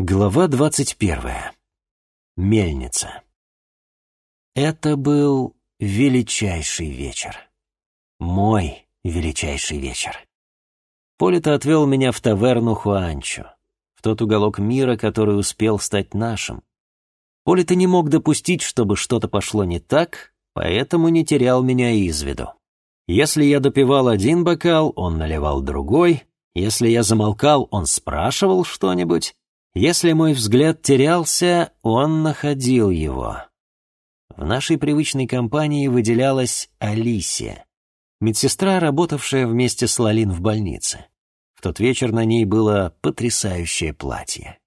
Глава двадцать первая. Мельница. Это был величайший вечер. Мой величайший вечер. Полито отвел меня в таверну Хуанчо, в тот уголок мира, который успел стать нашим. Полито не мог допустить, чтобы что-то пошло не так, поэтому не терял меня из виду. Если я допивал один бокал, он наливал другой, если я замолкал, он спрашивал что-нибудь, если мой взгляд терялся, он находил его. В нашей привычной компании выделялась Алисия, медсестра, работавшая вместе с Лалин в больнице. В тот вечер на ней было потрясающее платье.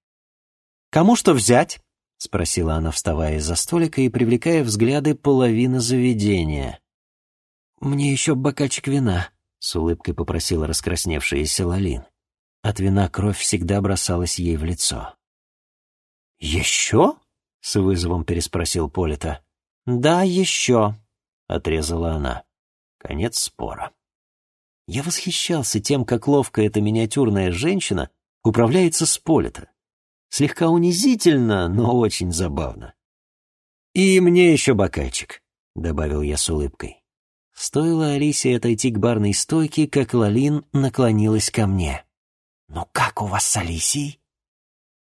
«Кому что взять?» — спросила она, вставая из-за столика и привлекая взгляды половины заведения. «Мне еще бокальчик вина», — с улыбкой попросила раскрасневшаяся Лалин. От вина кровь всегда бросалась ей в лицо. «Еще?» — с вызовом переспросил Полита. «Да, еще», — отрезала она. Конец спора. Я восхищался тем, как ловко эта миниатюрная женщина управляется с Полита. Слегка унизительно, но очень забавно. «И мне еще бокальчик», — добавил я с улыбкой. Стоило Алисе отойти к барной стойке, как Лалин наклонилась ко мне. «Ну как у вас с Алисией?»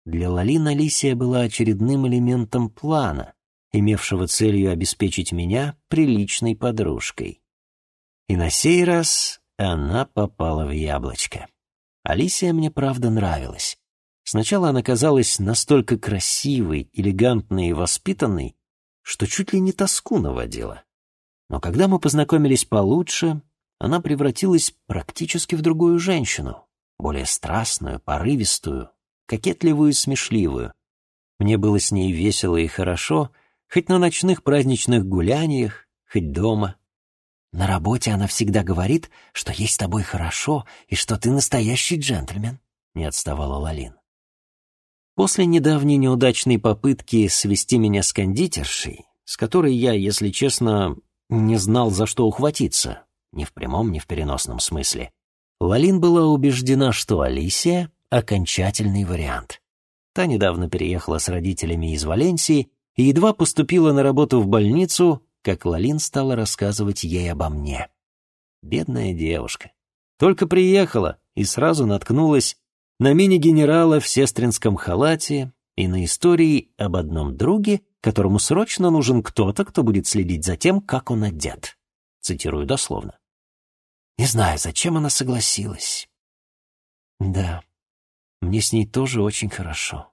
Для Лалин Алисия была очередным элементом плана, имевшего целью обеспечить меня приличной подружкой. И на сей раз она попала в яблочко. Алисия мне правда нравилась. Сначала она казалась настолько красивой, элегантной и воспитанной, что чуть ли не тоску наводила. Но когда мы познакомились получше, она превратилась практически в другую женщину, более страстную, порывистую, кокетливую и смешливую. Мне было с ней весело и хорошо, хоть на ночных праздничных гуляниях, хоть дома. На работе она всегда говорит, что ей с тобой хорошо и что ты настоящий джентльмен, — не отставала Лалин. После недавней неудачной попытки свести меня с кондитершей, с которой я, если честно, не знал, за что ухватиться, ни в прямом, ни в переносном смысле, Лалин была убеждена, что Алисия — окончательный вариант. Та недавно переехала с родителями из Валенсии и едва поступила на работу в больницу, как Лалин стала рассказывать ей обо мне. Бедная девушка. Только приехала и сразу наткнулась на мини-генерала в сестринском халате и на истории об одном друге, которому срочно нужен кто-то, кто будет следить за тем, как он одет. Цитирую дословно. Не знаю, зачем она согласилась. Да, мне с ней тоже очень хорошо.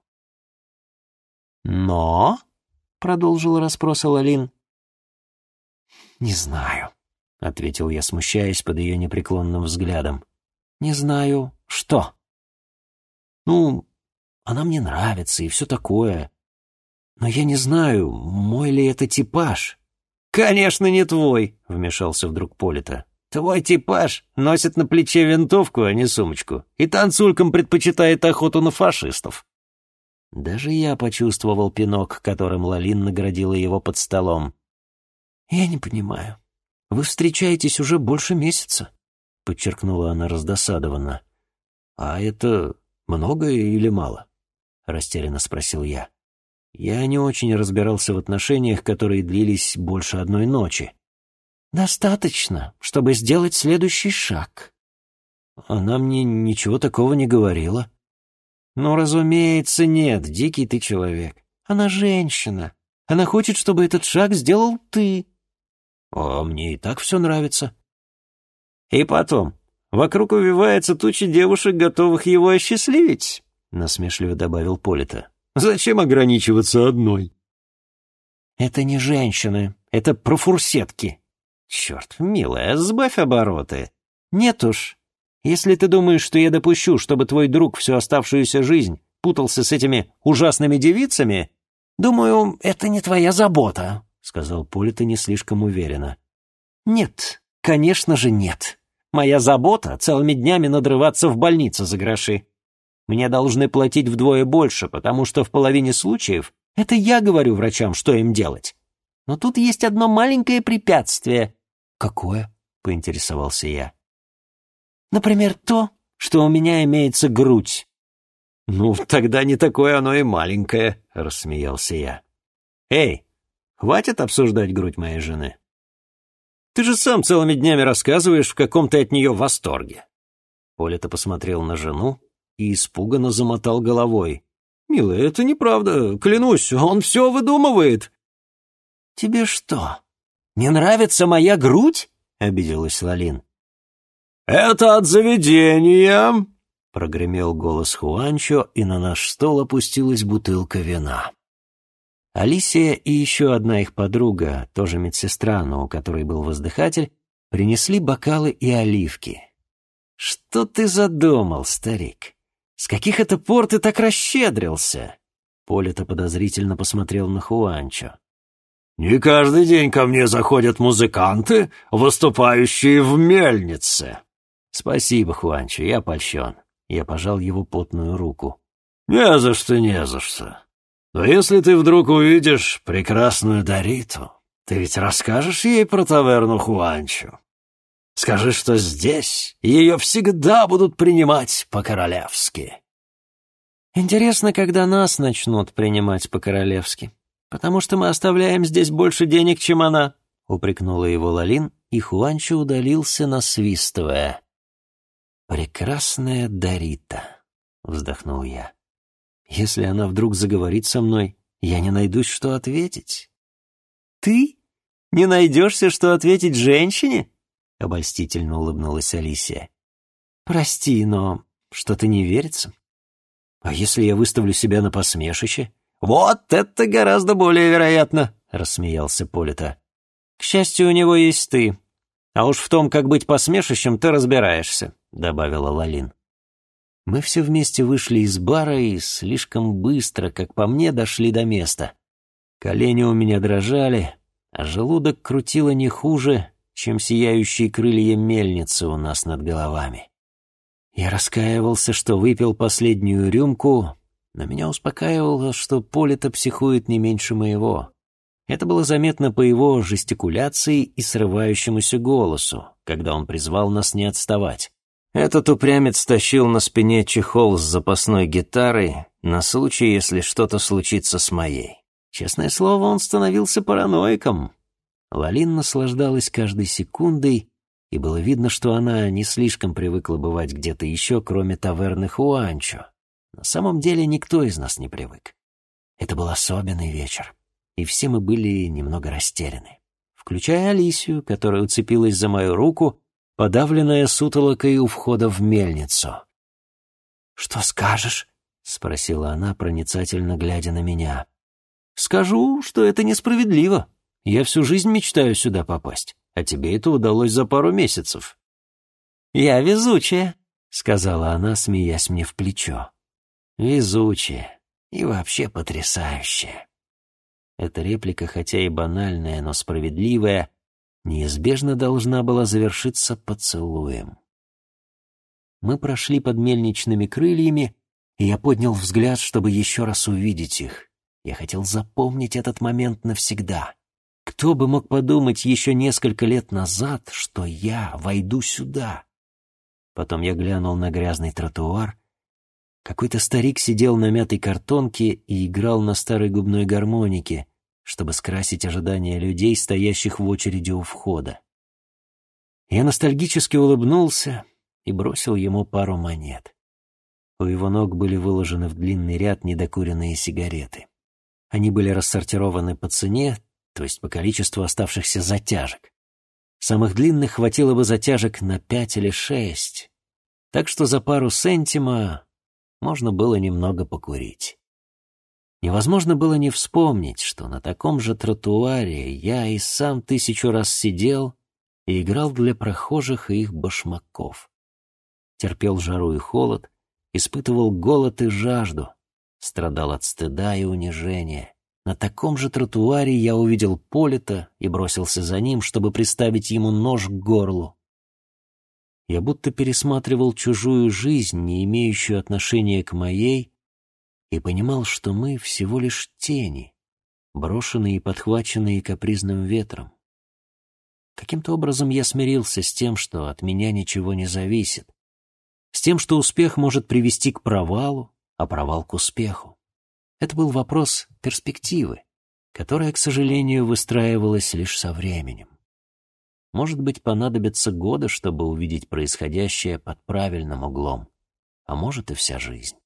Но, — продолжила расспрос Алин, — не знаю, — ответил я, смущаясь под ее непреклонным взглядом. Не знаю, что. Ну, она мне нравится и все такое. Но я не знаю, мой ли это типаж. «Конечно, не твой», — вмешался вдруг Полита. Твой типаж носит на плече винтовку, а не сумочку, и танцулькам предпочитает охоту на фашистов. Даже я почувствовал пинок, которым Лалин наградила его под столом. «Я не понимаю. Вы встречаетесь уже больше месяца», — подчеркнула она раздосадованно. «А это много или мало?» — растерянно спросил я. Я не очень разбирался в отношениях, которые длились больше одной ночи. Достаточно, чтобы сделать следующий шаг. Она мне ничего такого не говорила. Ну, разумеется, нет, дикий ты человек. Она женщина. Она хочет, чтобы этот шаг сделал ты. А мне и так все нравится. И потом, вокруг увивается туча девушек, готовых его осчастливить, насмешливо добавил Полита. Зачем ограничиваться одной? Это не женщины, это профурсетки, Черт, милая, сбавь обороты. Нет уж. Если ты думаешь, что я допущу, чтобы твой друг всю оставшуюся жизнь путался с этими ужасными девицами, думаю, это не твоя забота, сказал Полита не слишком уверенно. Нет, конечно же нет. Моя забота — целыми днями надрываться в больнице за гроши. Мне должны платить вдвое больше, потому что в половине случаев это я говорю врачам, что им делать. Но тут есть одно маленькое препятствие. «Какое?» — поинтересовался я. «Например, то, что у меня имеется грудь». «Ну, тогда не такое оно и маленькое», — рассмеялся я. «Эй, хватит обсуждать грудь моей жены. Ты же сам целыми днями рассказываешь, в каком ты от нее восторге». Оля-то посмотрел на жену и испуганно замотал головой. «Милая, это неправда, клянусь, он все выдумывает». «Тебе что, не нравится моя грудь?» — обиделась Лалин. «Это от заведения!» — прогремел голос Хуанчо, и на наш стол опустилась бутылка вина. Алисия и еще одна их подруга, тоже медсестра, но у которой был воздыхатель, принесли бокалы и оливки. «Что ты задумал, старик? С каких это пор ты так расщедрился?» Поля-то подозрительно посмотрел на Хуанчо. «Не каждый день ко мне заходят музыканты, выступающие в мельнице». «Спасибо, Хуанчо, я польщен». Я пожал его потную руку. «Не за что, не за что. Но если ты вдруг увидишь прекрасную Дариту, ты ведь расскажешь ей про таверну Хуанчо. Скажи, что здесь ее всегда будут принимать по-королевски». «Интересно, когда нас начнут принимать по-королевски, потому что мы оставляем здесь больше денег, чем она», — упрекнула его Лалин, и Хуанчо удалился, насвистывая. «Прекрасная Дарита», — вздохнул я. «Если она вдруг заговорит со мной, я не найдусь, что ответить». «Ты? Не найдешься, что ответить женщине?» — обольстительно улыбнулась Алисия. «Прости, но что-то не верится. А если я выставлю себя на посмешище?» «Вот это гораздо более вероятно», — рассмеялся Полита. «К счастью, у него есть ты. А уж в том, как быть посмешищем, ты разбираешься», — добавила Лалин. Мы все вместе вышли из бара и слишком быстро, как по мне, дошли до места. Колени у меня дрожали, а желудок крутило не хуже, чем сияющие крылья мельницы у нас над головами. Я раскаивался, что выпил последнюю рюмку, но меня успокаивало, что Поле-то психует не меньше моего. Это было заметно по его жестикуляции и срывающемуся голосу, когда он призвал нас не отставать. Этот упрямец тащил на спине чехол с запасной гитарой на случай, если что-то случится с моей. Честное слово, он становился параноиком. Лалин наслаждалась каждой секундой, и было видно, что она не слишком привыкла бывать где-то еще, кроме таверны Хуанчо. На самом деле никто из нас не привык. Это был особенный вечер и все мы были немного растеряны, включая Алисию, которая уцепилась за мою руку, подавленная сутолокой у входа в мельницу. «Что скажешь?» — спросила она, проницательно глядя на меня. «Скажу, что это несправедливо. Я всю жизнь мечтаю сюда попасть, а тебе это удалось за пару месяцев». «Я везучая», — сказала она, смеясь мне в плечо. «Везучая и вообще потрясающая». Эта реплика, хотя и банальная, но справедливая, неизбежно должна была завершиться поцелуем. Мы прошли под мельничными крыльями, и я поднял взгляд, чтобы еще раз увидеть их. Я хотел запомнить этот момент навсегда. Кто бы мог подумать еще несколько лет назад, что я войду сюда? Потом я глянул на грязный тротуар. Какой-то старик сидел на мятой картонке и играл на старой губной гармонике, чтобы скрасить ожидания людей, стоящих в очереди у входа. Я ностальгически улыбнулся и бросил ему пару монет. У его ног были выложены в длинный ряд недокуренные сигареты. Они были рассортированы по цене, то есть по количеству оставшихся затяжек. Самых длинных хватило бы затяжек на пять или шесть, так что за пару сентима можно было немного покурить. Невозможно было не вспомнить, что на таком же тротуаре я и сам тысячу раз сидел и играл для прохожих и их башмаков. Терпел жару и холод, испытывал голод и жажду, страдал от стыда и унижения. На таком же тротуаре я увидел Полита и бросился за ним, чтобы приставить ему нож к горлу. Я будто пересматривал чужую жизнь, не имеющую отношения к моей, и понимал, что мы всего лишь тени, брошенные и подхваченные капризным ветром. Каким-то образом я смирился с тем, что от меня ничего не зависит, с тем, что успех может привести к провалу, а провал к успеху. Это был вопрос перспективы, которая, к сожалению, выстраивалась лишь со временем. Может быть, понадобится годы, чтобы увидеть происходящее под правильным углом, а может и вся жизнь.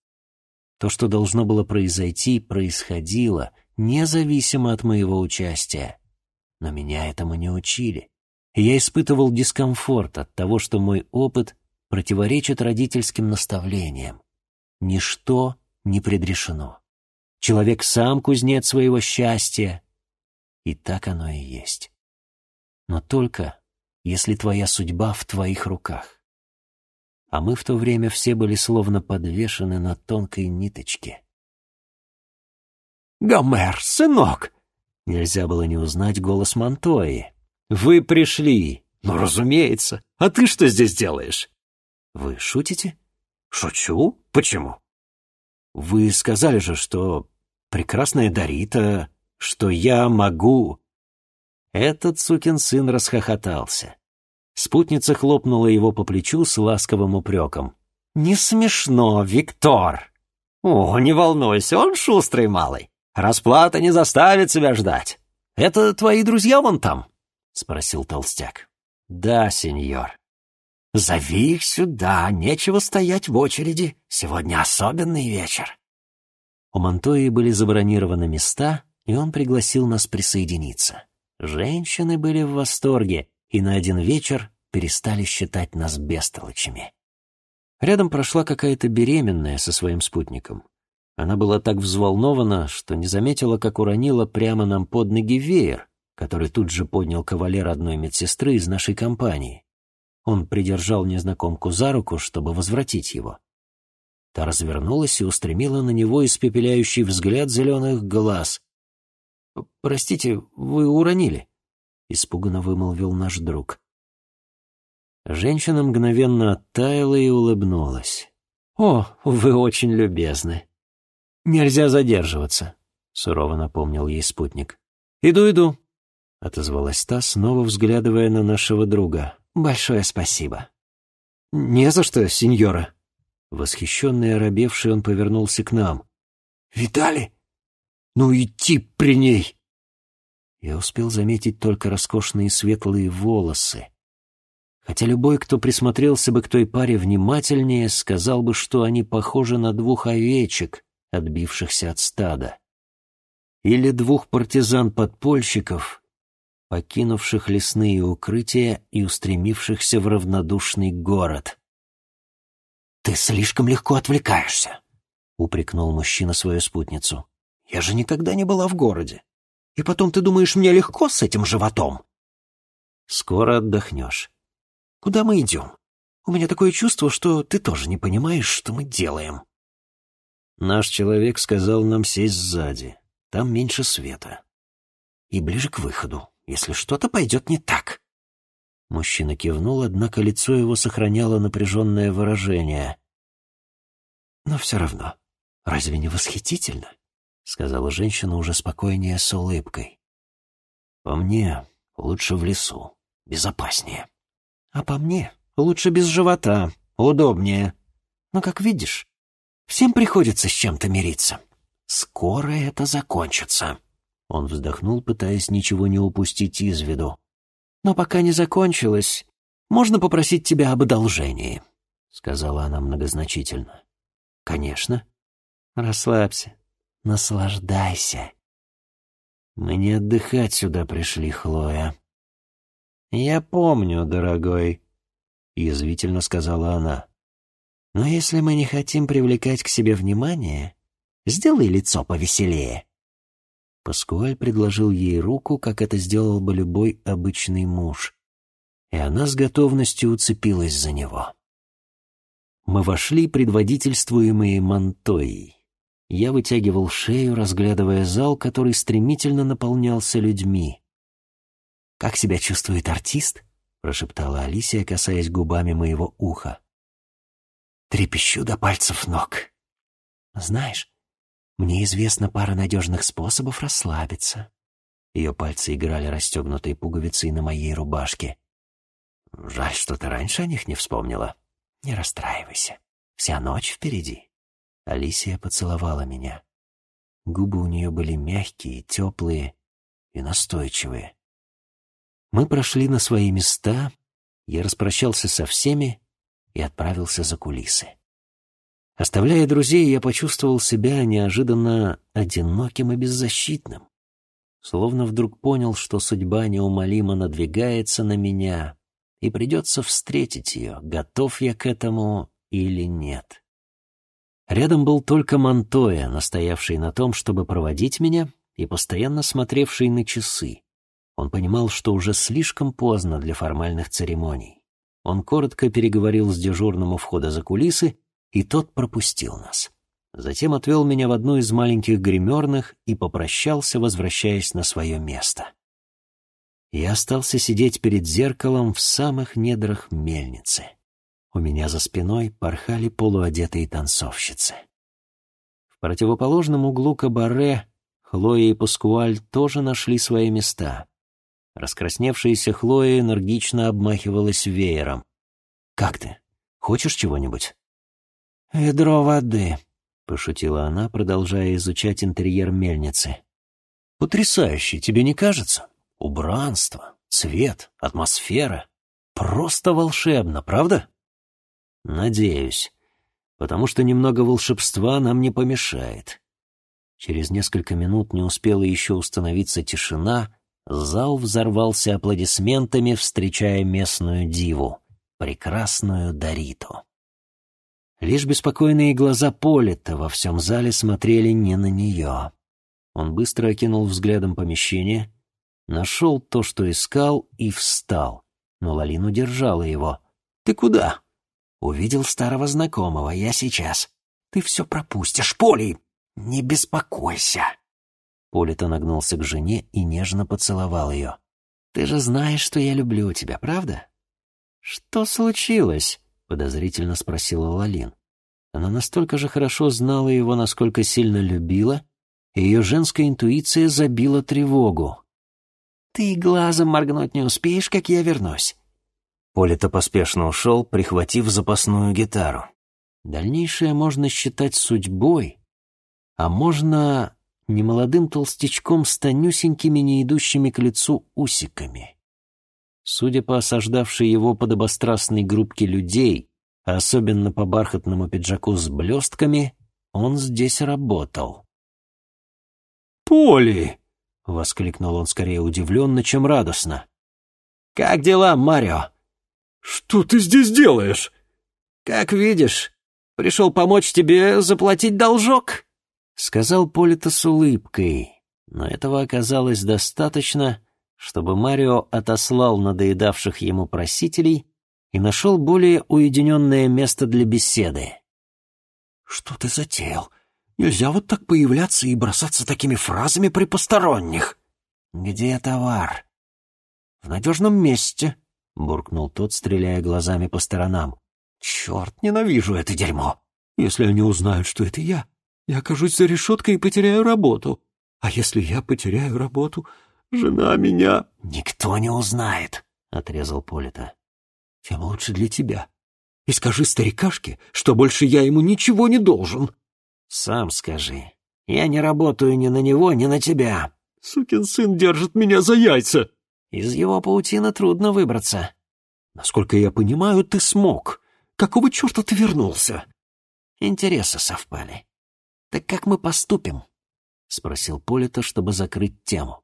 То, что должно было произойти, происходило, независимо от моего участия. Но меня этому не учили. И я испытывал дискомфорт от того, что мой опыт противоречит родительским наставлениям. Ничто не предрешено. Человек сам кузнец своего счастья. И так оно и есть. Но только если твоя судьба в твоих руках. А мы в то время все были словно подвешены на тонкой ниточке. «Гомер, сынок!» Нельзя было не узнать голос Монтои. «Вы пришли!» «Ну, разумеется! А ты что здесь делаешь?» «Вы шутите?» «Шучу? Почему?» «Вы сказали же, что прекрасная Дарита, что я могу...» Этот сукин сын расхохотался. Спутница хлопнула его по плечу с ласковым упреком. «Не смешно, Виктор!» «О, не волнуйся, он шустрый малый. Расплата не заставит себя ждать. Это твои друзья вон там?» — спросил толстяк. «Да, сеньор». «Зови их сюда, нечего стоять в очереди. Сегодня особенный вечер». У Монтои были забронированы места, и он пригласил нас присоединиться. Женщины были в восторге и на один вечер перестали считать нас бестолочами. Рядом прошла какая-то беременная со своим спутником. Она была так взволнована, что не заметила, как уронила прямо нам под ноги веер, который тут же поднял кавалер одной медсестры из нашей компании. Он придержал незнакомку за руку, чтобы возвратить его. Та развернулась и устремила на него испепеляющий взгляд зеленых глаз, «Простите, вы уронили», — испуганно вымолвил наш друг. Женщина мгновенно оттаяла и улыбнулась. «О, вы очень любезны. Нельзя задерживаться», — сурово напомнил ей спутник. «Иду, иду», — отозвалась та, снова взглядывая на нашего друга. «Большое спасибо». «Не за что, сеньора». Восхищенный и оробевший он повернулся к нам. «Виталий, ну идти при ней!» Я успел заметить только роскошные светлые волосы. Хотя любой, кто присмотрелся бы к той паре внимательнее, сказал бы, что они похожи на двух овечек, отбившихся от стада. Или двух партизан-подпольщиков, покинувших лесные укрытия и устремившихся в равнодушный город. «Ты слишком легко отвлекаешься», — упрекнул мужчина свою спутницу. Я же никогда не была в городе. И потом ты думаешь, мне легко с этим животом? Скоро отдохнешь. Куда мы идем? У меня такое чувство, что ты тоже не понимаешь, что мы делаем. Наш человек сказал нам сесть сзади. Там меньше света. И ближе к выходу, если что-то пойдет не так. Мужчина кивнул, однако лицо его сохраняло напряженное выражение. Но все равно, разве не восхитительно? — сказала женщина уже спокойнее с улыбкой. «По мне лучше в лесу, безопаснее. А по мне лучше без живота, удобнее. Но, как видишь, всем приходится с чем-то мириться. Скоро это закончится». Он вздохнул, пытаясь ничего не упустить из виду. «Но пока не закончилось, можно попросить тебя об одолжении», — сказала она многозначительно. «Конечно. Расслабься. Наслаждайся. Мы не отдыхать сюда пришли, Хлоя. Я помню, дорогой, язвительно сказала она. Но если мы не хотим привлекать к себе внимание, сделай лицо повеселее. Паскуаль предложил ей руку, как это сделал бы любой обычный муж, и она с готовностью уцепилась за него. Мы вошли, предводительствуемые Монтоей. Я вытягивал шею, разглядывая зал, который стремительно наполнялся людьми. «Как себя чувствует артист?» — прошептала Алисия, касаясь губами моего уха. «Трепещу до пальцев ног. Знаешь, мне известна пара надежных способов расслабиться». Ее пальцы играли расстегнутой пуговицей на моей рубашке. «Жаль, что ты раньше о них не вспомнила. Не расстраивайся. Вся ночь впереди». Алисия поцеловала меня. Губы у нее были мягкие, теплые и настойчивые. Мы прошли на свои места, я распрощался со всеми и отправился за кулисы. Оставляя друзей, я почувствовал себя неожиданно одиноким и беззащитным. Словно вдруг понял, что судьба неумолимо надвигается на меня, и придется встретить ее, готов я к этому или нет. Рядом был только Монтоя, настоявший на том, чтобы проводить меня, и постоянно смотревший на часы. Он понимал, что уже слишком поздно для формальных церемоний. Он коротко переговорил с дежурным у входа за кулисы, и тот пропустил нас. Затем отвел меня в одну из маленьких гримерных и попрощался, возвращаясь на свое место. Я остался сидеть перед зеркалом в самых недрах мельницы. У меня за спиной порхали полуодетые танцовщицы. В противоположном углу кабаре Хлоя и Паскуаль тоже нашли свои места. Раскрасневшаяся Хлоя энергично обмахивалась веером. «Как ты? Хочешь чего-нибудь?» «Ведро воды», — пошутила она, продолжая изучать интерьер мельницы. «Потрясающе, тебе не кажется? Убранство, цвет, атмосфера. Просто волшебно, правда?» «Надеюсь, потому что немного волшебства нам не помешает». Через несколько минут не успела еще установиться тишина, зал взорвался аплодисментами, встречая местную диву, прекрасную Дариту. Лишь беспокойные глаза Полита во всем зале смотрели не на нее. Он быстро окинул взглядом помещение, нашел то, что искал, и встал. Но Лалин удержала его. «Ты куда?» «Увидел старого знакомого, я сейчас. Ты все пропустишь, Поли! Не беспокойся!» Полита нагнулся к жене и нежно поцеловал ее. «Ты же знаешь, что я люблю тебя, правда?» «Что случилось?» подозрительно спросила Лалин. Она настолько же хорошо знала его, насколько сильно любила, и ее женская интуиция забила тревогу. «Ты глазом моргнуть не успеешь, как я вернусь». Полита поспешно ушел, прихватив запасную гитару. Дальнейшее можно считать судьбой, а можно немолодым толстячком с тонюсенькими, не идущими к лицу усиками. Судя по осаждавшей его подобострастной группке людей, а особенно по бархатному пиджаку с блестками, он здесь работал. «Поли!» — воскликнул он скорее удивленно, чем радостно. «Как дела, Марио?» «Что ты здесь делаешь?» «Как видишь, пришел помочь тебе заплатить должок», — сказал Полита с улыбкой, но этого оказалось достаточно, чтобы Марио отослал надоедавших ему просителей и нашел более уединенное место для беседы. «Что ты затеял? Нельзя вот так появляться и бросаться такими фразами при посторонних». «Где товар?» «В надежном месте», — буркнул тот, стреляя глазами по сторонам. «Черт, ненавижу это дерьмо! Если они узнают, что это я, я окажусь за решеткой и потеряю работу. А если я потеряю работу, Жена меня...» «Никто не узнает», — отрезал Полита. «Тем лучше для тебя. И скажи старикашке, что больше я ему ничего не должен». «Сам скажи. Я не работаю ни на него, ни на тебя». «Сукин сын держит меня за яйца». «Из его паутины трудно выбраться». «Насколько я понимаю, ты смог. Какого черта ты вернулся?» «Интересы совпали. Так как мы поступим?» — спросил Полита, чтобы закрыть тему.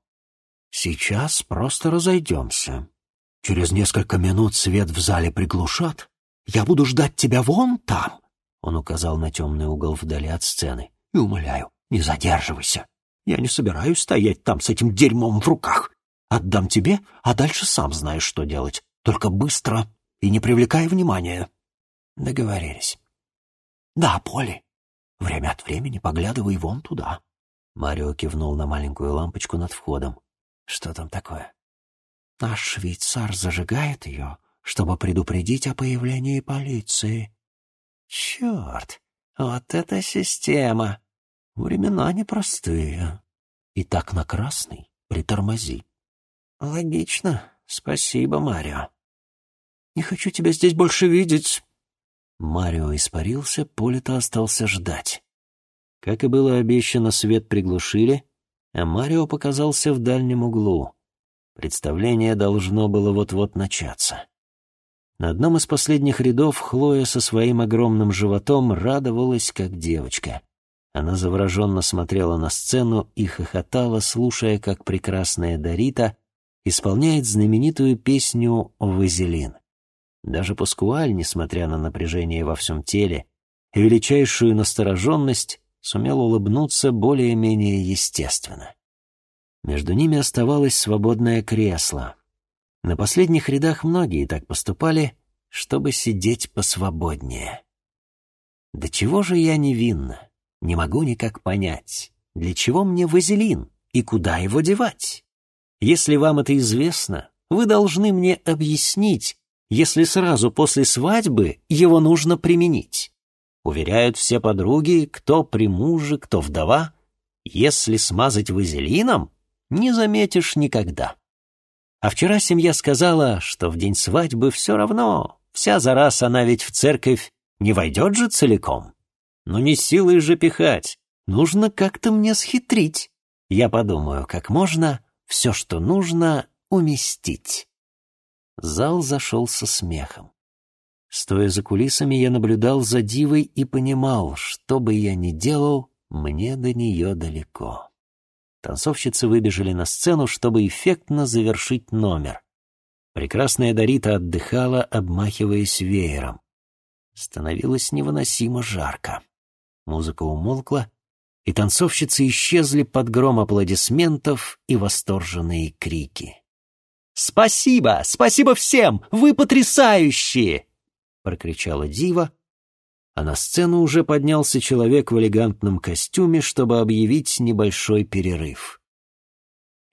Сейчас просто разойдемся. Через несколько минут свет в зале приглушат. Я буду ждать тебя вон там. Он указал на темный угол вдали от сцены. И умоляю, не задерживайся. Я не собираюсь стоять там с этим дерьмом в руках. Отдам тебе, а дальше сам знаешь, что делать. Только быстро и не привлекай внимания. Договорились. Да, Поли. Время от времени поглядывай вон туда. Марио кивнул на маленькую лампочку над входом. Что там такое? Наш швейцар зажигает ее, чтобы предупредить о появлении полиции. Черт, вот это система! Времена непростые. И так на красный притормози. Логично. Спасибо, Марио. Не хочу тебя здесь больше видеть. Марио испарился, Полита остался ждать. Как и было обещано, свет приглушили, а Марио показался в дальнем углу. Представление должно было вот-вот начаться. На одном из последних рядов Хлоя со своим огромным животом радовалась, как девочка. Она завороженно смотрела на сцену и хохотала, слушая, как прекрасная Дарита исполняет знаменитую песню «Вазелин». Даже Паскуаль, несмотря на напряжение во всем теле и величайшую настороженность, сумел улыбнуться более-менее естественно. Между ними оставалось свободное кресло. На последних рядах многие так поступали, чтобы сидеть посвободнее. Да чего же я невинна? Не могу никак понять, для чего мне вазелин и куда его девать? Если вам это известно, вы должны мне объяснить, если сразу после свадьбы его нужно применить. Уверяют все подруги, кто при муже, кто вдова. Если смазать вазелином, не заметишь никогда. А вчера семья сказала, что в день свадьбы все равно, вся за раз она ведь в церковь не войдет же целиком. Но не силой же пихать, нужно как-то мне схитрить. Я подумаю, как можно все, что нужно, уместить. Зал зашелся смехом. Стоя за кулисами, я наблюдал за дивой и понимал, что бы я ни делал, мне до нее далеко. Танцовщицы выбежали на сцену, чтобы эффектно завершить номер. Прекрасная Дарита отдыхала, обмахиваясь веером. Становилось невыносимо жарко. Музыка умолкла, и танцовщицы исчезли под гром аплодисментов и восторженные крики. «Спасибо! Спасибо всем! Вы потрясающие!» — прокричала Дива, а на сцену уже поднялся человек в элегантном костюме, чтобы объявить небольшой перерыв.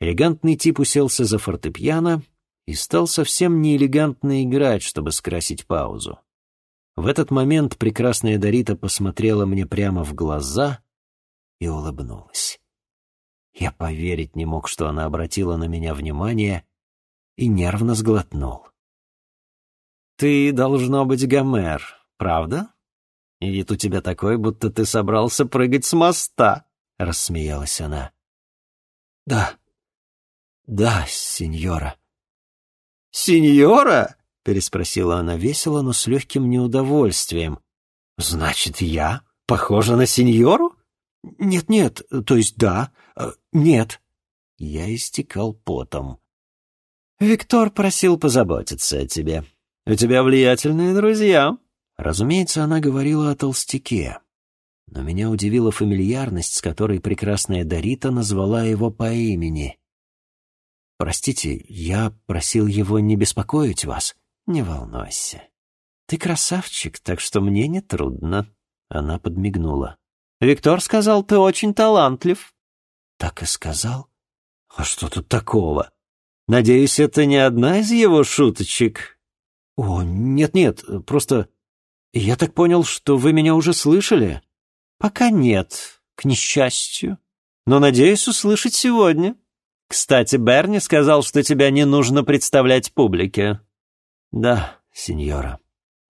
Элегантный тип уселся за фортепиано и стал совсем неэлегантно играть, чтобы скрасить паузу. В этот момент прекрасная Дарита посмотрела мне прямо в глаза и улыбнулась. Я поверить не мог, что она обратила на меня внимание, и нервно сглотнул. «Ты, должно быть, Гомер, правда?» И вид у тебя такой, будто ты собрался прыгать с моста», — рассмеялась она. «Да, да, сеньора». «Сеньора?» — переспросила она весело, но с легким неудовольствием. «Значит, я похожа на сеньору?» «Нет-нет, то есть да, э, нет». Я истекал потом. «Виктор просил позаботиться о тебе. У тебя влиятельные друзья», Разумеется, она говорила о толстяке. Но меня удивила фамильярность, с которой прекрасная Дарита назвала его по имени. «Простите, я просил его не беспокоить вас. Не волнуйся. Ты красавчик, так что мне не трудно». Она подмигнула. «Виктор сказал, ты очень талантлив». «Так и сказал? А что тут такого? Надеюсь, это не одна из его шуточек?» «О, нет-нет, просто «Я так понял, что вы меня уже слышали?» «Пока нет, к несчастью. Но надеюсь услышать сегодня. Кстати, Берни сказал, что тебя не нужно представлять публике». «Да, сеньора».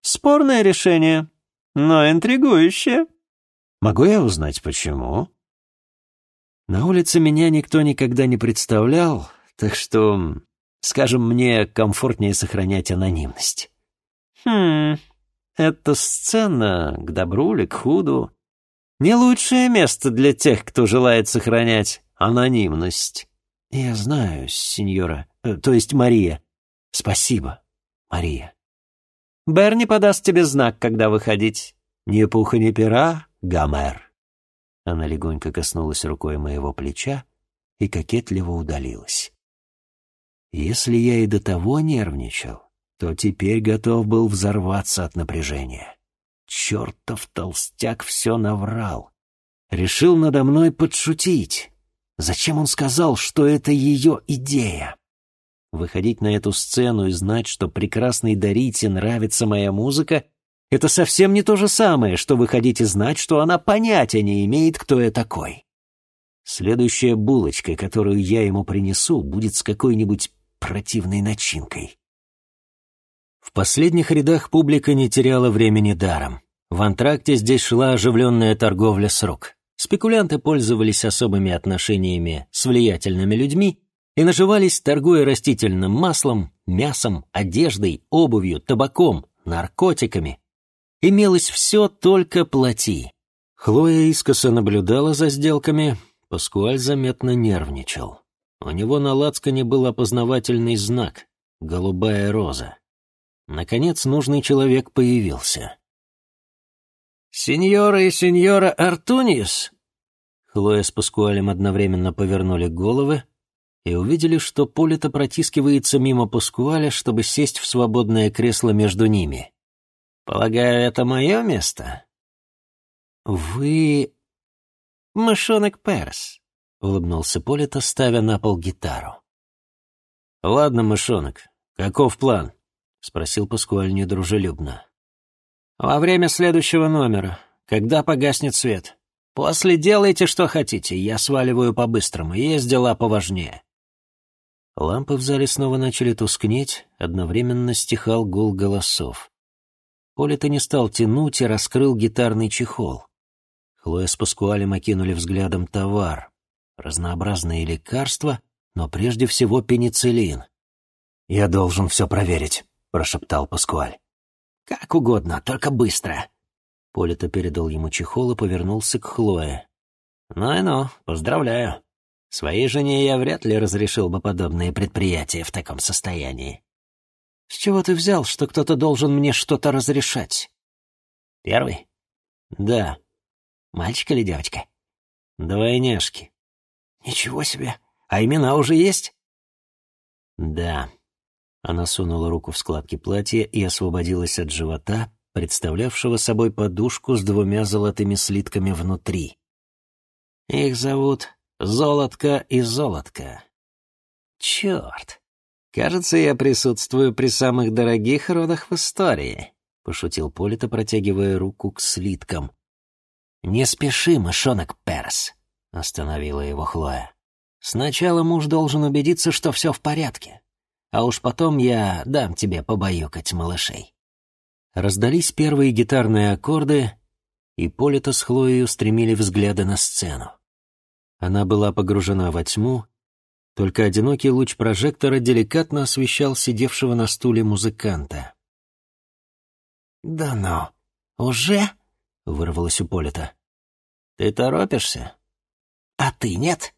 «Спорное решение, но интригующее». «Могу я узнать, почему?» «На улице меня никто никогда не представлял, так что, скажем, мне комфортнее сохранять анонимность». «Хм, эта сцена, к добру или к худу, не лучшее место для тех, кто желает сохранять анонимность. Я знаю, сеньора, э, то есть Мария. Спасибо, Мария. Берни подаст тебе знак, когда выходить. Ни пуха, ни пера, Гомер. Она легонько коснулась рукой моего плеча и кокетливо удалилась. Если я и до того нервничал, то теперь готов был взорваться от напряжения. Чертов толстяк все наврал. Решил надо мной подшутить. Зачем он сказал, что это ее идея? Выходить на эту сцену и знать, что прекрасной Дарите нравится моя музыка, это совсем не то же самое, что выходить и знать, что она понятия не имеет, кто я такой. Следующая булочка, которую я ему принесу, будет с какой-нибудь противной начинкой. В последних рядах публика не теряла времени даром. В антракте здесь шла оживленная торговля с рук. Спекулянты пользовались особыми отношениями с влиятельными людьми и наживались, торгуя растительным маслом, мясом, одеждой, обувью, табаком, наркотиками. Имелось все, только плати. Хлоя искоса наблюдала за сделками, Паскуаль заметно нервничал. У него на лацкане был опознавательный знак — голубая роза. Наконец нужный человек появился. «Сеньора и сеньора Артунис!» Хлоя с Паскуалем одновременно повернули головы и увидели, что Полита протискивается мимо Паскуаля, чтобы сесть в свободное кресло между ними. «Полагаю, это мое место?» «Вы...» «Мышонок Перс», — улыбнулся Полита, ставя на пол гитару. «Ладно, мышонок, каков план?» — спросил Паскуаль недружелюбно. «Во время следующего номера, когда погаснет свет. После делайте, что хотите, я сваливаю по-быстрому, есть дела поважнее». Лампы в зале снова начали тускнеть, одновременно стихал гул голосов. Полита не стал тянуть и раскрыл гитарный чехол. Хлоя с Паскуалем окинули взглядом товар. Разнообразные лекарства, но прежде всего пенициллин. «Я должен все проверить», — прошептал Паскуаль. «Как угодно, только быстро». Полита передал ему чехол и повернулся к Хлое. «Ну и ну, поздравляю. Своей жене я вряд ли разрешил бы подобные предприятия в таком состоянии». «С чего ты взял, что кто-то должен мне что-то разрешать?» «Первый?» «Да». «Мальчик или девочка?» «Двойняшки». «Ничего себе! А имена уже есть?» «Да». Она сунула руку в складки платья и освободилась от живота, представлявшего собой подушку с двумя золотыми слитками внутри. «Их зовут Золотко и Золотко. Черт! Кажется, я присутствую при самых дорогих родах в истории», — пошутил Полита, протягивая руку к слиткам. «Не спеши, мышонок Перс», — остановила его Хлоя. «Сначала муж должен убедиться, что все в порядке, а уж потом я дам тебе побаюкать малышей». Раздались первые гитарные аккорды, и Полита с Хлоей устремили взгляды на сцену. Она была погружена во тьму, только одинокий луч прожектора деликатно освещал сидевшего на стуле музыканта. «Да ну, уже?» — вырвалось у Полита. «Ты торопишься?» «А ты нет?»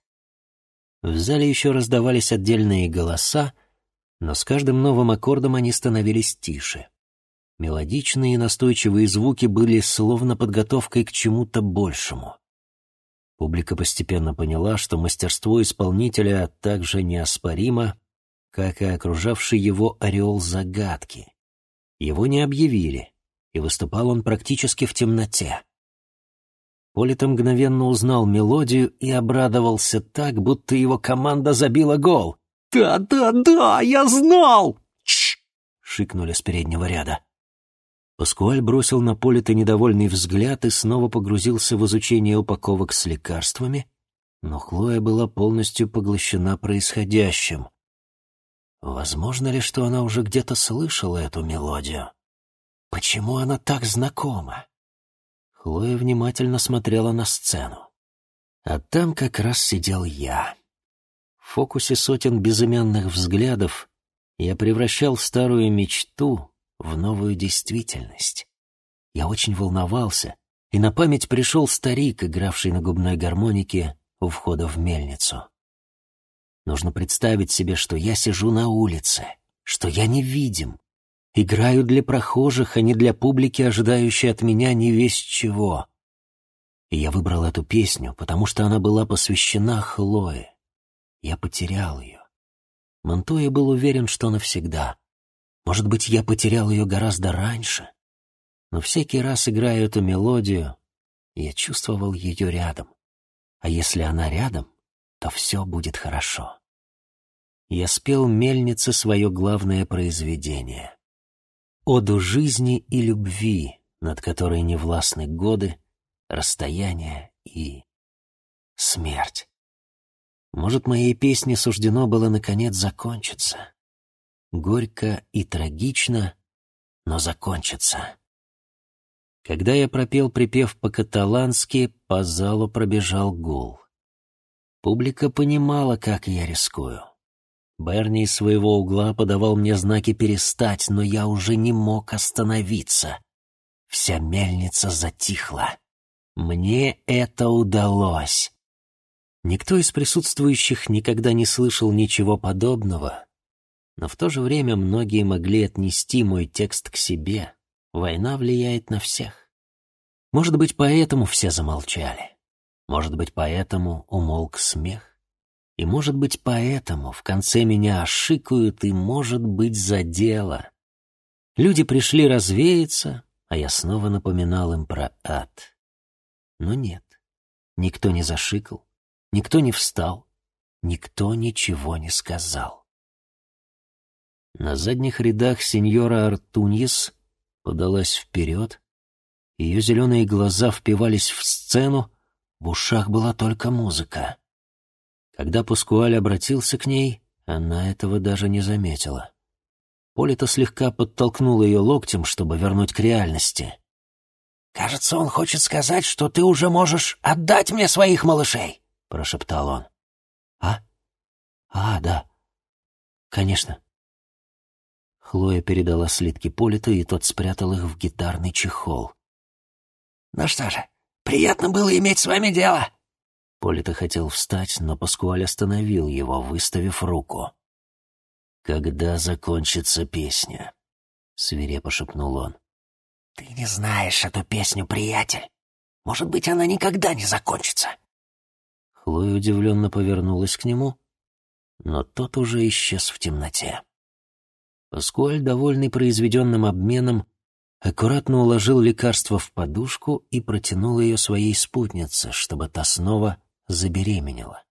В зале еще раздавались отдельные голоса, но с каждым новым аккордом они становились тише. Мелодичные и настойчивые звуки были словно подготовкой к чему-то большему. Публика постепенно поняла, что мастерство исполнителя так же неоспоримо, как и окружавший его ореол загадки. Его не объявили, и выступал он практически в темноте. Полита мгновенно узнал мелодию и обрадовался так, будто его команда забила гол. «Да, да, да, я знал!» «Чш!» — шикнули с переднего ряда. Паскуаль бросил на Полита недовольный взгляд и снова погрузился в изучение упаковок с лекарствами, но Хлоя была полностью поглощена происходящим. Возможно ли, что она уже где-то слышала эту мелодию? Почему она так знакома? Хлоя внимательно смотрела на сцену. А там как раз сидел я. В фокусе сотен безымянных взглядов я превращал старую мечту в новую действительность. Я очень волновался, и на память пришел старик, игравший на губной гармонике у входа в мельницу. Нужно представить себе, что я сижу на улице, что я невидим, играю для прохожих, а не для публики, ожидающей от меня не весь чего. И я выбрал эту песню, потому что она была посвящена Хлое. Я потерял ее. Монтоя был уверен, что навсегда. Может быть, я потерял ее гораздо раньше. Но всякий раз, играя эту мелодию, я чувствовал ее рядом. А если она рядом, то все будет хорошо. Я спел мельнице свое главное произведение. Оду жизни и любви, над которой не властны годы, расстояние и смерть. Может, моей песне суждено было наконец закончиться горько и трагично, но закончится. Когда я пропел припев по-каталански, по залу пробежал гул. Публика понимала, как я рискую. Берни из своего угла подавал мне знаки перестать, но я уже не мог остановиться. Вся мельница затихла. Мне это удалось. Никто из присутствующих никогда не слышал ничего подобного, но в то же время многие могли отнести мой текст к себе. Война влияет на всех. Может быть, поэтому все замолчали. Может быть, поэтому умолк смех. И, может быть, поэтому в конце меня ошикают и, может быть, за дело. Люди пришли развеяться, а я снова напоминал им про ад. Но нет, никто не зашикал, никто не встал, никто ничего не сказал. На задних рядах сеньора Артуньес подалась вперед. Ее зеленые глаза впивались в сцену, в ушах была только музыка. Когда Пускуаль обратился к ней, она этого даже не заметила. Полита слегка подтолкнул ее локтем, чтобы вернуть к реальности. «Кажется, он хочет сказать, что ты уже можешь отдать мне своих малышей», — прошептал он. «А? А, да. Конечно». Хлоя передала слитки Политу, и тот спрятал их в гитарный чехол. «Ну что же, приятно было иметь с вами дело!» Полита хотел встать, но Паскуаль остановил его, выставив руку. «Когда закончится песня?» — свирепо шепнул он. «Ты не знаешь эту песню, приятель. Может быть, она никогда не закончится». Хлоя удивленно повернулась к нему, но тот уже исчез в темноте. Паскуаль, довольный произведенным обменом, аккуратно уложил лекарство в подушку и протянул ее своей спутнице, чтобы та снова забеременела.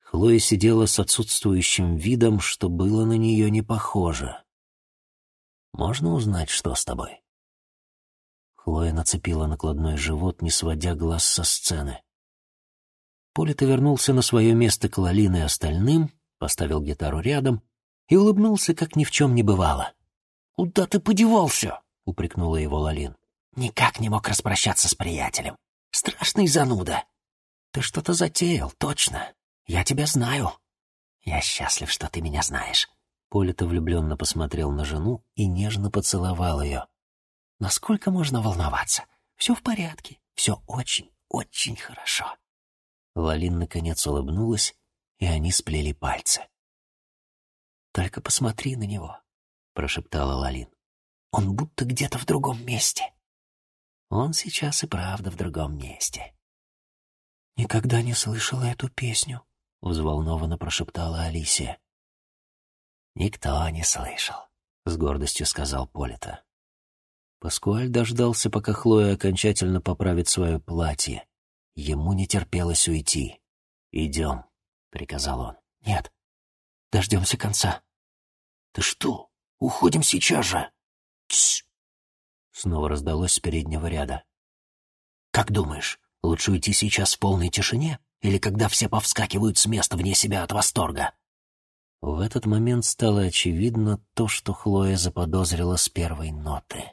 Хлоя сидела с отсутствующим видом, что было на нее не похоже. «Можно узнать, что с тобой?» Хлоя нацепила накладной живот, не сводя глаз со сцены. Полита вернулся на свое место к Лалин и остальным, поставил гитару рядом и улыбнулся, как ни в чем не бывало. «Куда ты подевался?» — упрекнула его Лалин. «Никак не мог распрощаться с приятелем. Страшный зануда. Ты что-то затеял, точно. Я тебя знаю. Я счастлив, что ты меня знаешь». Полита влюбленно посмотрел на жену и нежно поцеловал ее. «Насколько можно волноваться? Все в порядке. Все очень, очень хорошо». Лалин наконец улыбнулась, и они сплели пальцы. «Только посмотри на него», — прошептала Лалин. «Он будто где-то в другом месте». «Он сейчас и правда в другом месте». «Никогда не слышала эту песню», — взволнованно прошептала Алисия. «Никто не слышал», — с гордостью сказал Полита. Паскуаль дождался, пока Хлоя окончательно поправит свое платье. Ему не терпелось уйти. «Идем», — приказал он. «Нет, дождемся конца». «Ты что? Уходим сейчас же!» «Тссс!» Снова раздалось с переднего ряда. «Как думаешь, лучше уйти сейчас в полной тишине или когда все повскакивают с места вне себя от восторга?» В этот момент стало очевидно то, что Хлоя заподозрила с первой ноты.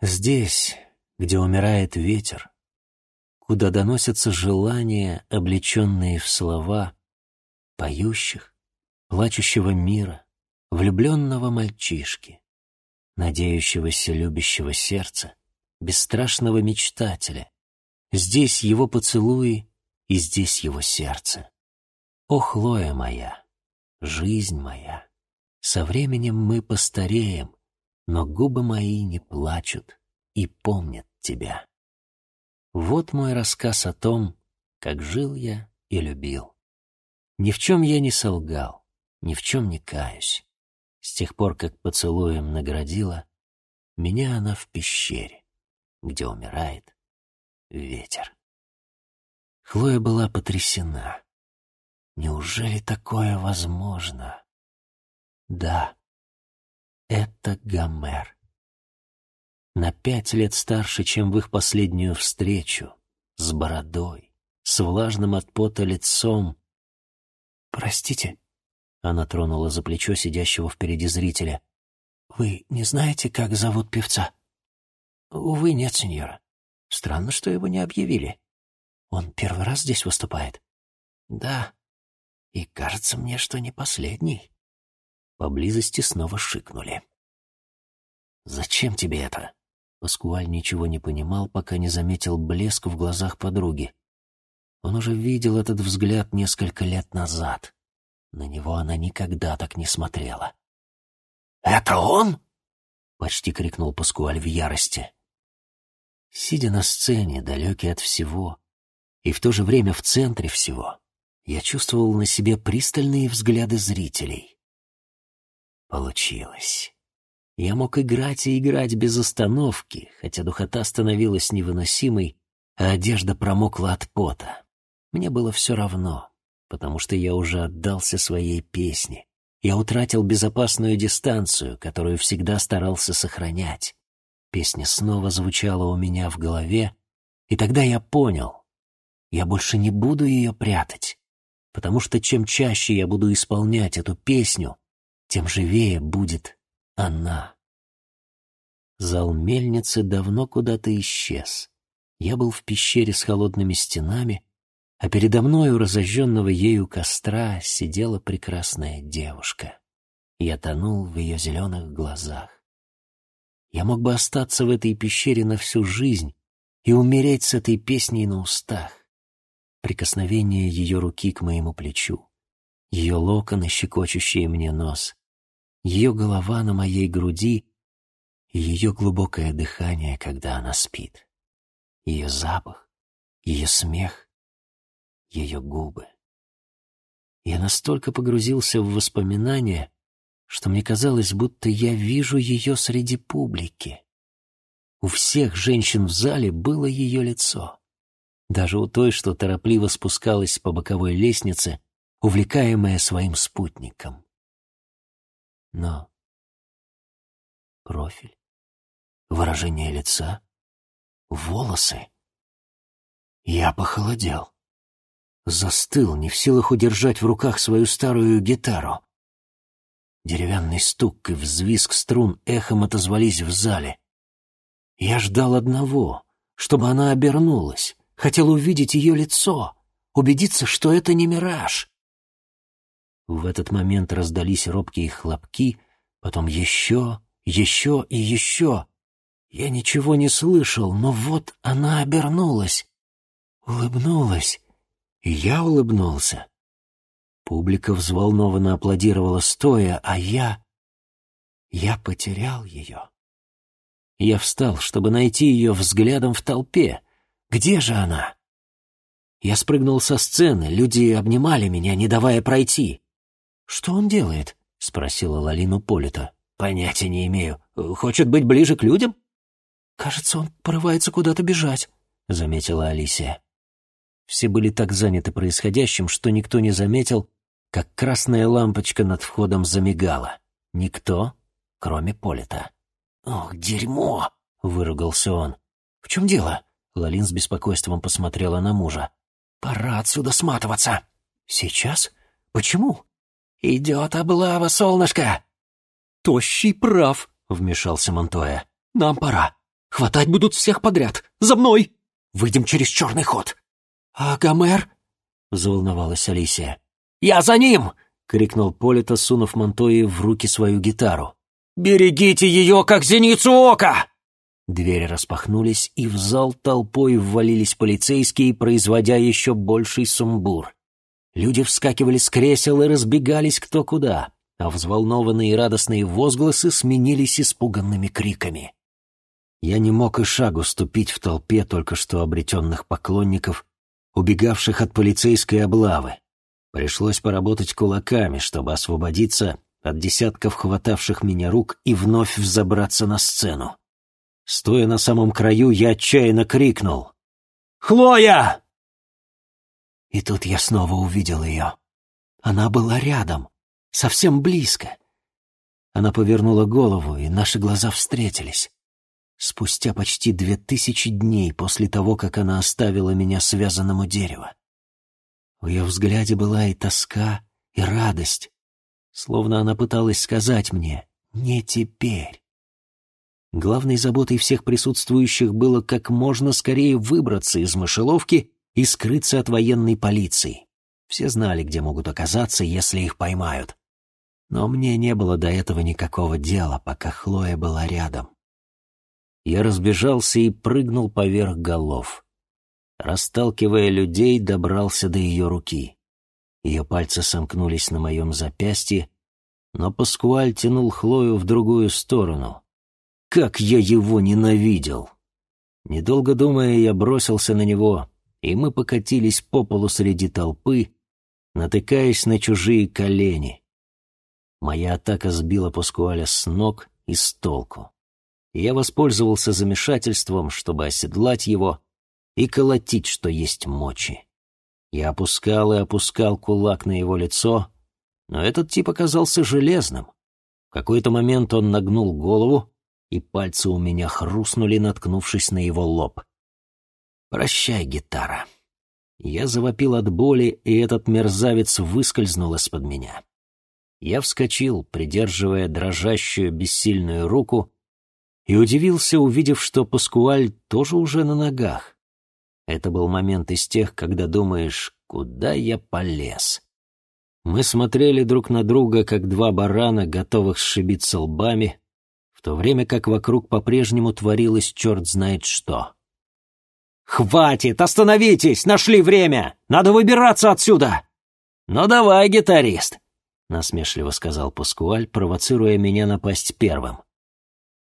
Здесь, где умирает ветер, куда доносятся желания, облеченные в слова, поющих, плачущего мира, влюбленного мальчишки, надеющегося любящего сердца, бесстрашного мечтателя. Здесь его поцелуи и здесь его сердце. О, Хлоя моя, жизнь моя, со временем мы постареем, но губы мои не плачут и помнят тебя. Вот мой рассказ о том, как жил я и любил. Ни в чем я не солгал, ни в чем не каюсь. С тех пор, как поцелуем наградила, меня она в пещере, где умирает ветер. Хлоя была потрясена. Неужели такое возможно? Да, это Гомер. На пять лет старше, чем в их последнюю встречу, с бородой, с влажным от пота лицом, «Простите», — она тронула за плечо сидящего впереди зрителя. «Вы не знаете, как зовут певца?» Увы, нет, сеньора. Странно, что его не объявили. Он первый раз здесь выступает? Да. И кажется мне, что не последний. Поблизости снова шикнули. «Зачем тебе это?» Паскуаль ничего не понимал, пока не заметил блеск в глазах подруги. Он уже видел этот взгляд несколько лет назад. На него она никогда так не смотрела. «Это он?» — почти крикнул Паскуаль в ярости. Сидя на сцене, далекий от всего, и в то же время в центре всего, я чувствовал на себе пристальные взгляды зрителей. Получилось. Я мог играть и играть без остановки, хотя духота становилась невыносимой, а одежда промокла от пота. Мне было все равно, потому что я уже отдался своей песне. Я утратил безопасную дистанцию, которую всегда старался сохранять. Песня снова звучала у меня в голове, и тогда я понял, я больше не буду ее прятать, потому что чем чаще я буду исполнять эту песню, тем живее будет она. Зал мельницы давно куда-то исчез. Я был в пещере с холодными стенами, а передо мною разожженного ею костра сидела прекрасная девушка. Я тонул в ее зеленых глазах. Я мог бы остаться в этой пещере на всю жизнь и умереть с этой песней на устах. Прикосновение ее руки к моему плечу, ее локоны, щекочущие мне нос, ее голова на моей груди и ее глубокое дыхание, когда она спит, ее запах, ее смех, ее губы. Я настолько погрузился в воспоминания, что мне казалось, будто я вижу ее среди публики. У всех женщин в зале было ее лицо. Даже у той, что торопливо спускалась по боковой лестнице, увлекаемая своим спутником. Но профиль, выражение лица, волосы. Я похолодел. Застыл, не в силах удержать в руках свою старую гитару. Деревянный стук и взвизг струн эхом отозвались в зале. Я ждал одного, чтобы она обернулась, хотел увидеть ее лицо, убедиться, что это не мираж. В этот момент раздались робкие хлопки, потом еще, еще и еще. Я ничего не слышал, но вот она обернулась, улыбнулась, и я улыбнулся. Публика взволнованно аплодировала стоя, а я... Я потерял ее. Я встал, чтобы найти ее взглядом в толпе. Где же она? Я спрыгнул со сцены, люди обнимали меня, не давая пройти. «Что он делает?» — спросила Лалину Полита. «Понятия не имею. Хочет быть ближе к людям?» «Кажется, он порывается куда-то бежать», — заметила Алисия. Все были так заняты происходящим, что никто не заметил, как красная лампочка над входом замигала. Никто, кроме Полита. «Ох, дерьмо!» — выругался он. «В чем дело?» — Лалин с беспокойством посмотрела на мужа. «Пора отсюда сматываться». «Сейчас? Почему?» «Идет облава, солнышко!» «Тощий прав», — вмешался Монтоя. «Нам пора. Хватать будут всех подряд. За мной! Выйдем через черный ход». «А Гомер?» — заволновалась Алисия. «Я за ним!» — крикнул Полита, сунув Монтои в руки свою гитару. «Берегите ее, как зеницу ока!» Двери распахнулись, и в зал толпой ввалились полицейские, производя еще больший сумбур. Люди вскакивали с кресел и разбегались кто куда, а взволнованные и радостные возгласы сменились испуганными криками. Я не мог и шагу ступить в толпе только что обретенных поклонников, убегавших от полицейской облавы. Пришлось поработать кулаками, чтобы освободиться от десятков хватавших меня рук и вновь взобраться на сцену. Стоя на самом краю, я отчаянно крикнул. «Хлоя!» И тут я снова увидел ее. Она была рядом, совсем близко. Она повернула голову, и наши глаза встретились. Спустя почти две тысячи дней после того, как она оставила меня связанным у дерева. В ее взгляде была и тоска, и радость, словно она пыталась сказать мне «не теперь». Главной заботой всех присутствующих было как можно скорее выбраться из мышеловки и скрыться от военной полиции. Все знали, где могут оказаться, если их поймают. Но мне не было до этого никакого дела, пока Хлоя была рядом. Я разбежался и прыгнул поверх голов. Расталкивая людей, добрался до ее руки. Ее пальцы сомкнулись на моем запястье, но Паскуаль тянул Хлою в другую сторону. Как я его ненавидел! Недолго думая, я бросился на него, и мы покатились по полу среди толпы, натыкаясь на чужие колени. Моя атака сбила Паскуаля с ног и с толку. Я воспользовался замешательством, чтобы оседлать его и колотить, что есть мочи. Я опускал и опускал кулак на его лицо, но этот тип оказался железным. В какой-то момент он нагнул голову, и пальцы у меня хрустнули, наткнувшись на его лоб. «Прощай, гитара». Я завопил от боли, и этот мерзавец выскользнул из-под меня. Я вскочил, придерживая дрожащую бессильную руку, и удивился, увидев, что Паскуаль тоже уже на ногах. Это был момент из тех, когда думаешь, куда я полез. Мы смотрели друг на друга, как два барана, готовых сшибиться лбами, в то время как вокруг по-прежнему творилось черт знает что. «Хватит! Остановитесь! Нашли время! Надо выбираться отсюда!» «Ну давай, гитарист!» — насмешливо сказал Паскуаль, провоцируя меня напасть первым.